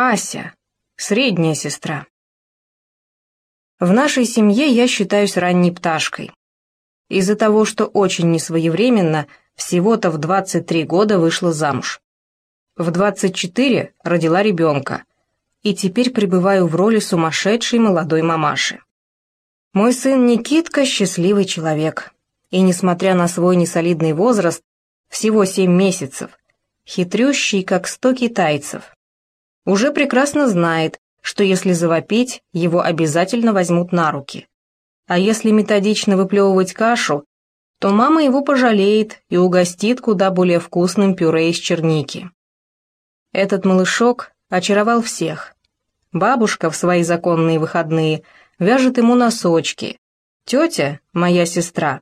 Ася, средняя сестра. В нашей семье я считаюсь ранней пташкой. Из-за того, что очень несвоевременно, всего-то в 23 года вышла замуж. В 24 родила ребенка, и теперь пребываю в роли сумасшедшей молодой мамаши. Мой сын Никитка – счастливый человек, и, несмотря на свой несолидный возраст, всего 7 месяцев, хитрющий, как сто китайцев, уже прекрасно знает, что если завопить, его обязательно возьмут на руки. А если методично выплевывать кашу, то мама его пожалеет и угостит куда более вкусным пюре из черники. Этот малышок очаровал всех. Бабушка в свои законные выходные вяжет ему носочки. Тетя, моя сестра,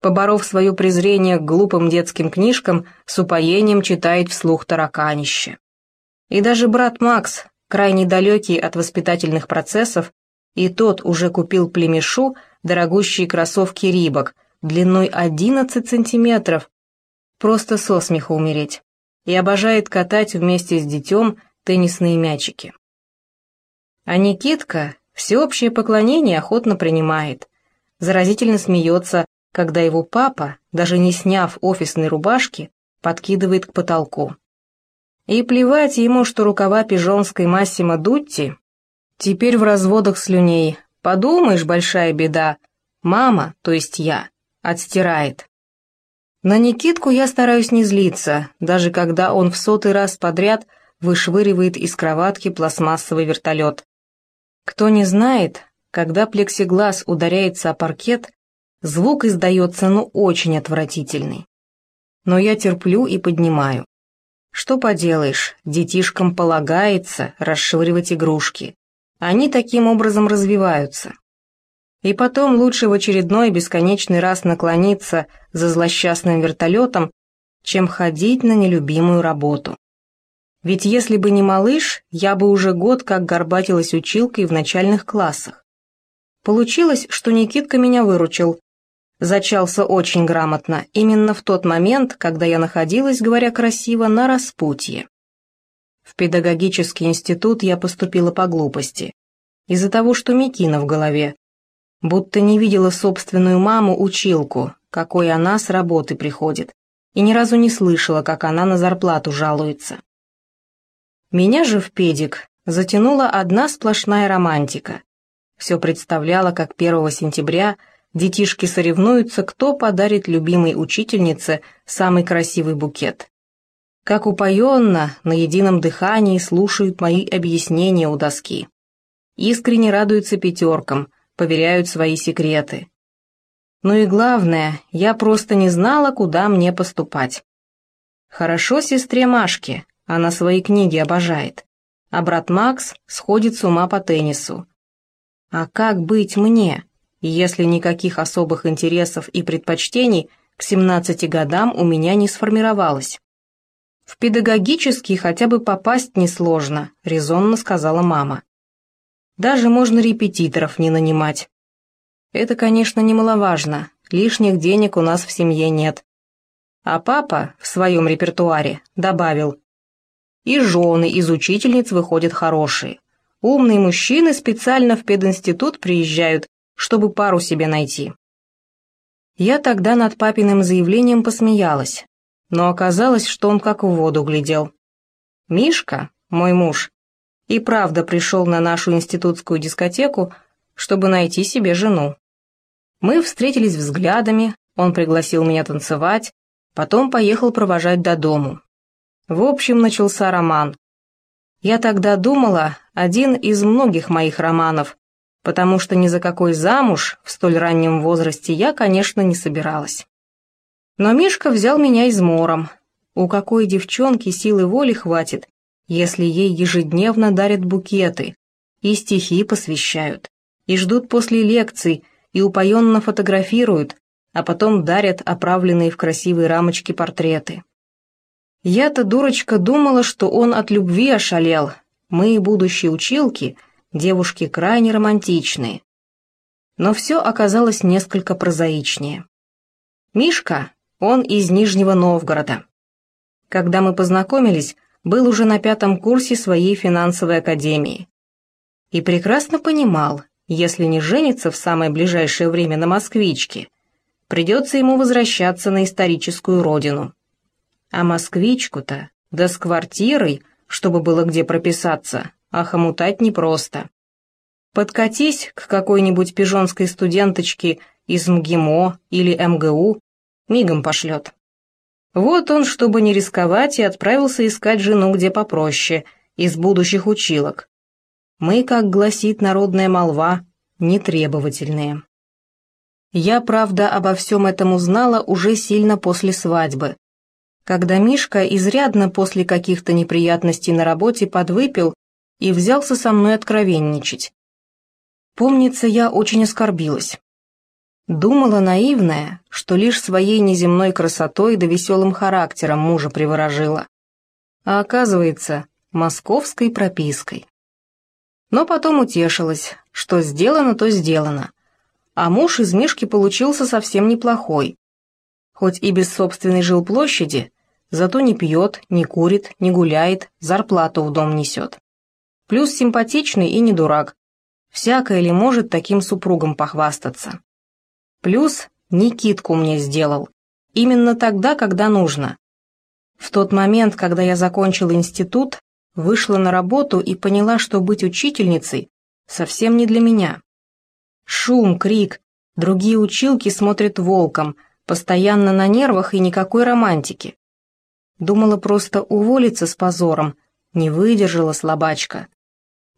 поборов свое презрение к глупым детским книжкам, с упоением читает вслух тараканище. И даже брат Макс, крайне далекий от воспитательных процессов, и тот уже купил племешу дорогущие кроссовки Рибок длиной 11 сантиметров, просто со смеху умереть, и обожает катать вместе с детем теннисные мячики. А Никитка всеобщее поклонение охотно принимает, заразительно смеется, когда его папа, даже не сняв офисной рубашки, подкидывает к потолку. И плевать ему, что рукава пижонской Массимо Дутти теперь в разводах слюней. Подумаешь, большая беда. Мама, то есть я, отстирает. На Никитку я стараюсь не злиться, даже когда он в сотый раз подряд вышвыривает из кроватки пластмассовый вертолет. Кто не знает, когда плексиглаз ударяется о паркет, звук издается ну очень отвратительный. Но я терплю и поднимаю. Что поделаешь, детишкам полагается расшвыривать игрушки. Они таким образом развиваются. И потом лучше в очередной бесконечный раз наклониться за злосчастным вертолетом, чем ходить на нелюбимую работу. Ведь если бы не малыш, я бы уже год как горбатилась училкой в начальных классах. Получилось, что Никитка меня выручил, Зачался очень грамотно, именно в тот момент, когда я находилась, говоря красиво, на распутье. В педагогический институт я поступила по глупости. Из-за того, что Микина в голове. Будто не видела собственную маму-училку, какой она с работы приходит, и ни разу не слышала, как она на зарплату жалуется. Меня же в педик затянула одна сплошная романтика. Все представляла, как 1 сентября – Детишки соревнуются, кто подарит любимой учительнице самый красивый букет. Как упоенно, на едином дыхании слушают мои объяснения у доски. Искренне радуются пятеркам, поверяют свои секреты. Ну и главное, я просто не знала, куда мне поступать. Хорошо сестре Машке, она свои книги обожает. А брат Макс сходит с ума по теннису. А как быть мне? Если никаких особых интересов и предпочтений к 17 годам у меня не сформировалось. «В педагогический хотя бы попасть несложно», — резонно сказала мама. «Даже можно репетиторов не нанимать. Это, конечно, немаловажно, лишних денег у нас в семье нет». А папа в своем репертуаре добавил, «И жены из учительниц выходят хорошие. Умные мужчины специально в пединститут приезжают чтобы пару себе найти. Я тогда над папиным заявлением посмеялась, но оказалось, что он как в воду глядел. Мишка, мой муж, и правда пришел на нашу институтскую дискотеку, чтобы найти себе жену. Мы встретились взглядами, он пригласил меня танцевать, потом поехал провожать до дому. В общем, начался роман. Я тогда думала, один из многих моих романов, потому что ни за какой замуж в столь раннем возрасте я, конечно, не собиралась. Но Мишка взял меня измором. У какой девчонки силы воли хватит, если ей ежедневно дарят букеты, и стихи посвящают, и ждут после лекций, и упоенно фотографируют, а потом дарят оправленные в красивые рамочки портреты. Я-то, дурочка, думала, что он от любви ошалел. Мы, будущие училки — девушки крайне романтичные. Но все оказалось несколько прозаичнее. Мишка, он из Нижнего Новгорода. Когда мы познакомились, был уже на пятом курсе своей финансовой академии. И прекрасно понимал, если не женится в самое ближайшее время на москвичке, придется ему возвращаться на историческую родину. А москвичку-то, да с квартирой, чтобы было где прописаться, охомутать непросто. Подкатись к какой-нибудь пижонской студенточке из МГИМО или МГУ, мигом пошлет. Вот он, чтобы не рисковать, и отправился искать жену где попроще, из будущих училок. Мы, как гласит народная молва, нетребовательные. Я, правда, обо всем этом узнала уже сильно после свадьбы, когда Мишка изрядно после каких-то неприятностей на работе подвыпил и взялся со мной откровенничать. Помнится, я очень оскорбилась. Думала наивная, что лишь своей неземной красотой да веселым характером мужа приворожила. А оказывается, московской пропиской. Но потом утешилась, что сделано, то сделано. А муж из Мишки получился совсем неплохой. Хоть и без собственной жилплощади, зато не пьет, не курит, не гуляет, зарплату в дом несет. Плюс симпатичный и не дурак. Всякое ли может таким супругом похвастаться? Плюс Никитку мне сделал. Именно тогда, когда нужно. В тот момент, когда я закончила институт, вышла на работу и поняла, что быть учительницей совсем не для меня. Шум, крик, другие училки смотрят волком, постоянно на нервах и никакой романтики. Думала просто уволиться с позором, не выдержала слабачка.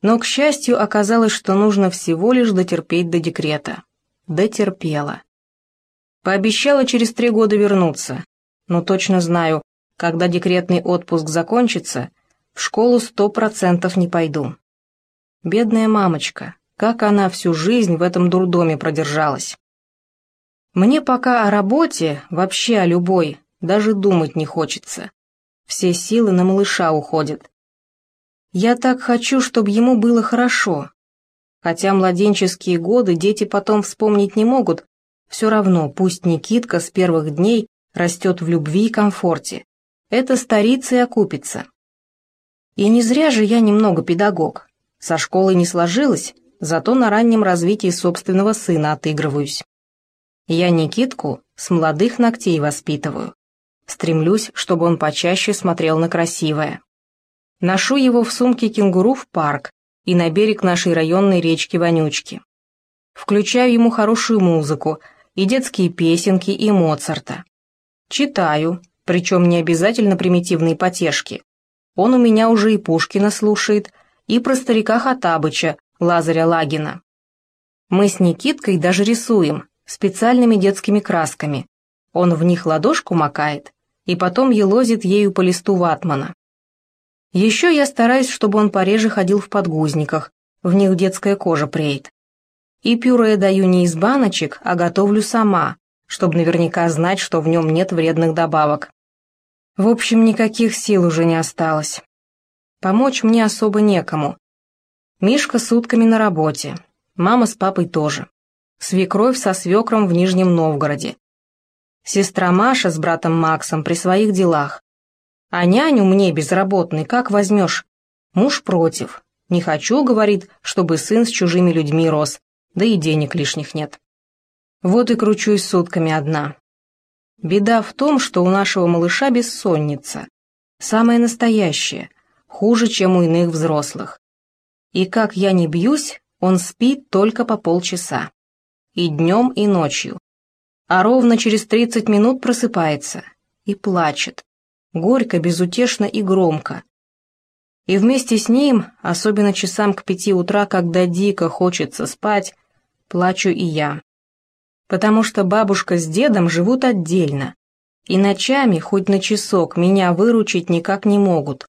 Но, к счастью, оказалось, что нужно всего лишь дотерпеть до декрета дотерпела. Пообещала через три года вернуться, но точно знаю, когда декретный отпуск закончится, в школу сто процентов не пойду. Бедная мамочка, как она всю жизнь в этом дурдоме продержалась. Мне пока о работе, вообще о любой, даже думать не хочется. Все силы на малыша уходят. Я так хочу, чтобы ему было хорошо, Хотя младенческие годы дети потом вспомнить не могут, все равно пусть Никитка с первых дней растет в любви и комфорте. Это старится и окупится. И не зря же я немного педагог. Со школы не сложилось, зато на раннем развитии собственного сына отыгрываюсь. Я Никитку с молодых ногтей воспитываю. Стремлюсь, чтобы он почаще смотрел на красивое. Ношу его в сумке кенгуру в парк, и на берег нашей районной речки Вонючки. Включаю ему хорошую музыку, и детские песенки, и Моцарта. Читаю, причем не обязательно примитивные потешки. Он у меня уже и Пушкина слушает, и про старика Хатабыча, Лазаря Лагина. Мы с Никиткой даже рисуем, специальными детскими красками. Он в них ладошку макает, и потом елозит ею по листу ватмана. Еще я стараюсь, чтобы он пореже ходил в подгузниках, в них детская кожа преет. И пюре даю не из баночек, а готовлю сама, чтобы наверняка знать, что в нем нет вредных добавок. В общем, никаких сил уже не осталось. Помочь мне особо некому. Мишка сутками на работе, мама с папой тоже. Свекровь со свекром в Нижнем Новгороде. Сестра Маша с братом Максом при своих делах. А няню мне, безработный, как возьмешь? Муж против. Не хочу, говорит, чтобы сын с чужими людьми рос, да и денег лишних нет. Вот и кручусь сутками одна. Беда в том, что у нашего малыша бессонница. Самая настоящая, хуже, чем у иных взрослых. И как я не бьюсь, он спит только по полчаса. И днем, и ночью. А ровно через тридцать минут просыпается и плачет горько, безутешно и громко. И вместе с ним, особенно часам к пяти утра, когда дико хочется спать, плачу и я. Потому что бабушка с дедом живут отдельно, и ночами, хоть на часок, меня выручить никак не могут.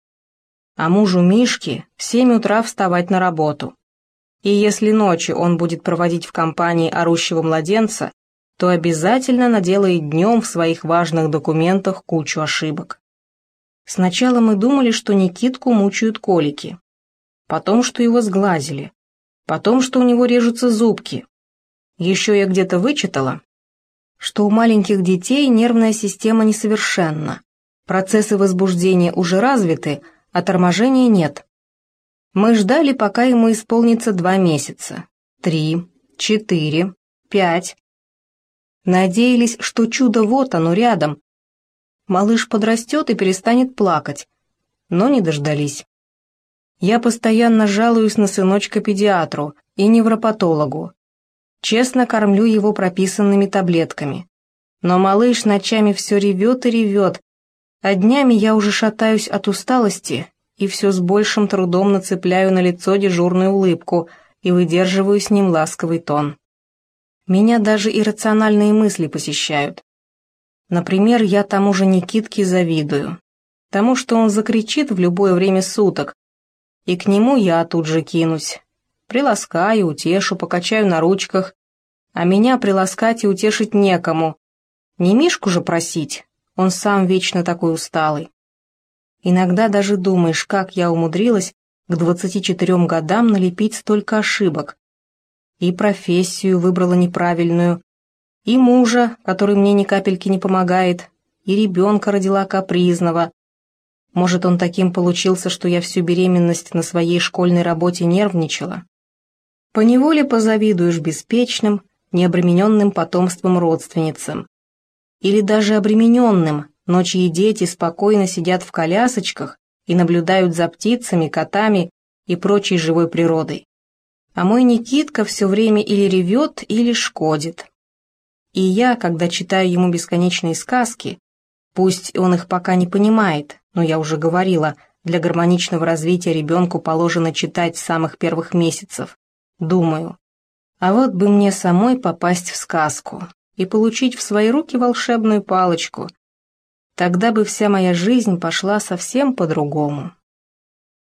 А мужу Мишки в семь утра вставать на работу. И если ночью он будет проводить в компании орущего младенца, то обязательно наделает днем в своих важных документах кучу ошибок. Сначала мы думали, что Никитку мучают колики. Потом, что его сглазили. Потом, что у него режутся зубки. Еще я где-то вычитала, что у маленьких детей нервная система несовершенна. Процессы возбуждения уже развиты, а торможения нет. Мы ждали, пока ему исполнится два месяца. Три, четыре, пять. Надеялись, что чудо вот оно рядом. Малыш подрастет и перестанет плакать. Но не дождались. Я постоянно жалуюсь на сыночка педиатру и невропатологу. Честно кормлю его прописанными таблетками. Но малыш ночами все ревет и ревет, а днями я уже шатаюсь от усталости и все с большим трудом нацепляю на лицо дежурную улыбку и выдерживаю с ним ласковый тон. Меня даже иррациональные мысли посещают. Например, я тому же Никитке завидую. Тому, что он закричит в любое время суток, и к нему я тут же кинусь. Приласкаю, утешу, покачаю на ручках, а меня приласкать и утешить некому. Не Мишку же просить, он сам вечно такой усталый. Иногда даже думаешь, как я умудрилась к 24 годам налепить столько ошибок. И профессию выбрала неправильную, и мужа, который мне ни капельки не помогает, и ребенка родила капризного. Может, он таким получился, что я всю беременность на своей школьной работе нервничала? Поневоле позавидуешь беспечным, необремененным потомством родственницам. Или даже обремененным, но чьи дети спокойно сидят в колясочках и наблюдают за птицами, котами и прочей живой природой. А мой Никитка все время или ревет, или шкодит. И я, когда читаю ему бесконечные сказки, пусть он их пока не понимает, но я уже говорила, для гармоничного развития ребенку положено читать с самых первых месяцев, думаю, а вот бы мне самой попасть в сказку и получить в свои руки волшебную палочку, Тогда бы вся моя жизнь пошла совсем по-другому.